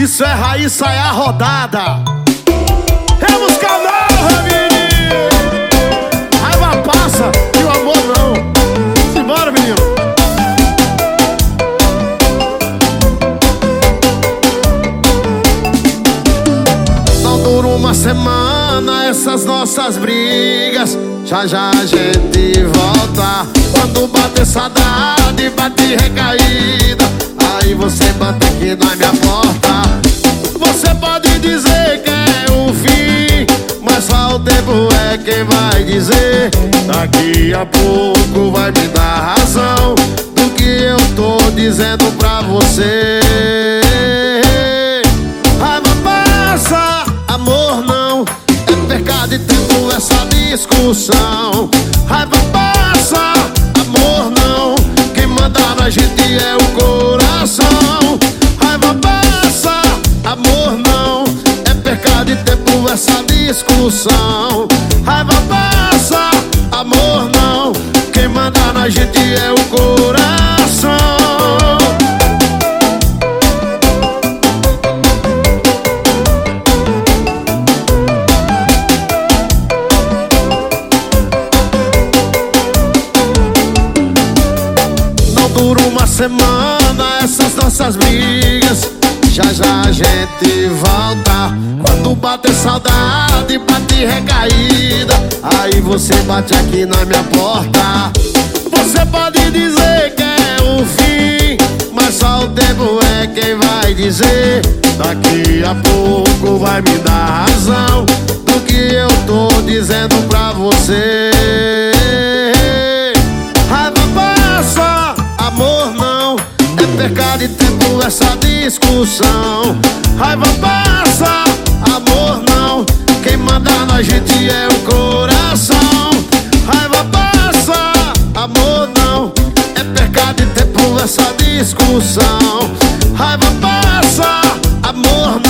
Isso é raiz, sai a rodada. É música menino. Raiva passa e o amor não. Simbora, menino. Não dura uma semana essas nossas brigas. Já já a gente volta. Quando bater saudade, bate recaída. Você bate aqui na minha porta. Você pode dizer que é o fim, mas só o tempo é quem vai dizer. Daqui a pouco vai me dar razão do que eu tô dizendo pra você. Raiva passa, amor não. É perca de tempo essa discussão. Essa discussão. Raiva passa, amor não. Quem manda na gente é o coração. Não dura uma semana essas nossas brigas Já já a gente volta. Quando bater saudade, bate recaída. Aí você bate aqui na minha porta. Você pode dizer que é o fim Mas só o tempo é quem vai dizer. Daqui a pouco vai me dar razão Do que eu tô dizendo pra você perca de tempo essa discussão. Raiva passa, amor não. Quem manda na gente é o coração. Raiva passa, amor não. É perca de tempo essa discussão. Raiva passa, amor não